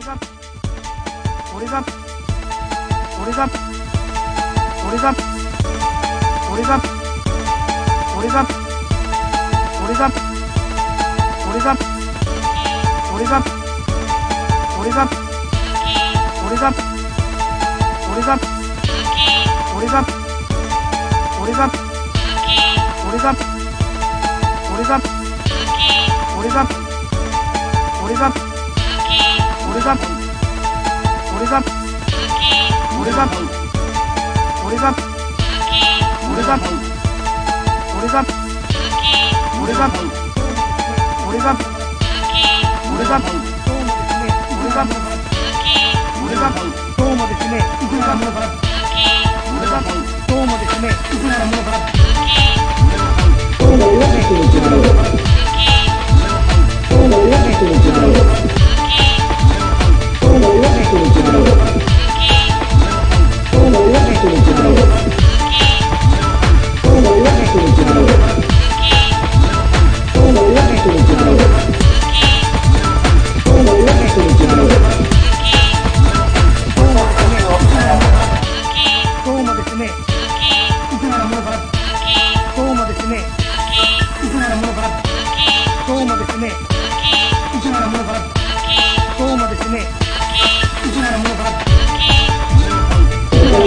俺が俺が俺が俺が俺が俺が俺が俺が俺が俺が俺が俺が俺が俺が俺が俺が俺が俺が俺が俺が俺が俺が俺が俺が俺が俺が俺が俺が俺がもですね、いく俺がどうもですね、いくらものから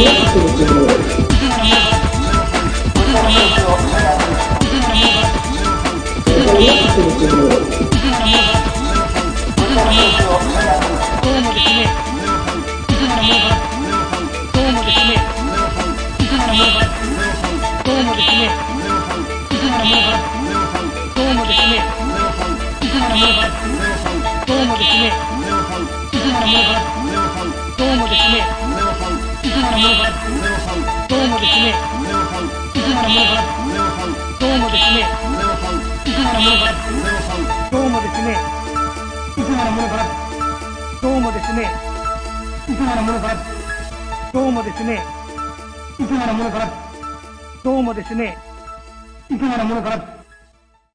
どうもですねなものからどうもですね。いつならものからどうもですねいつならものからどうもですねいつならものからどうもですねいつならものからどうもですねいつならものからどうもですねいつならものから